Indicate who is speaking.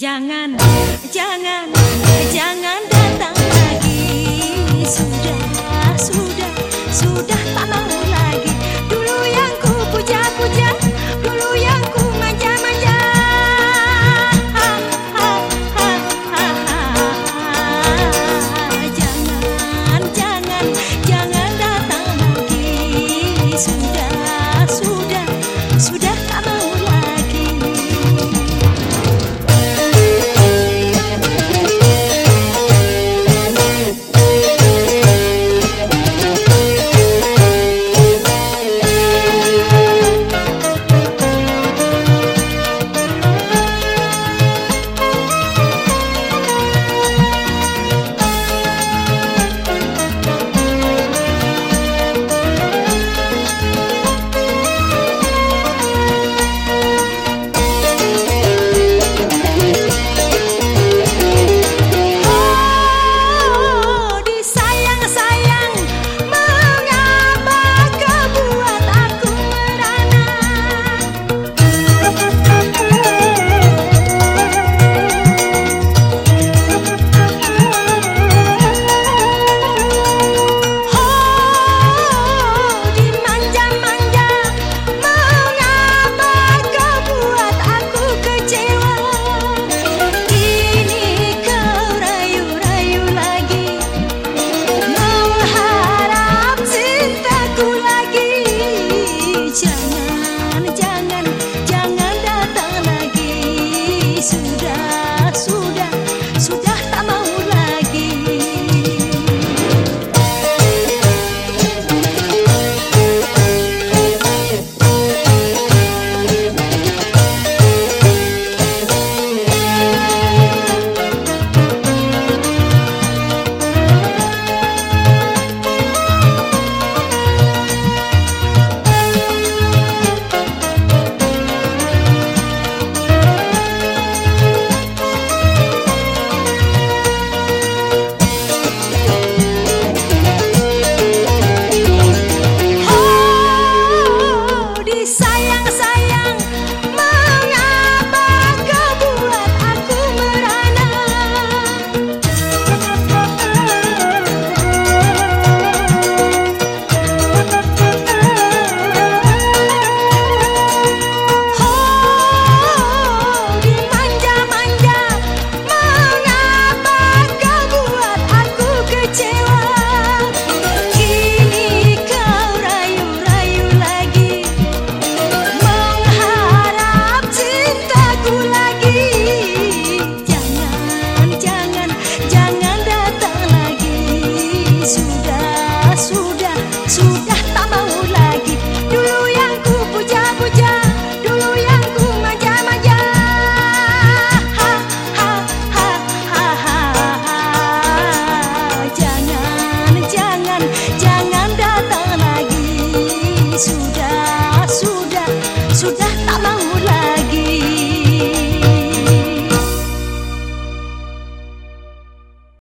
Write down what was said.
Speaker 1: Jangan, jangan, jangan datang.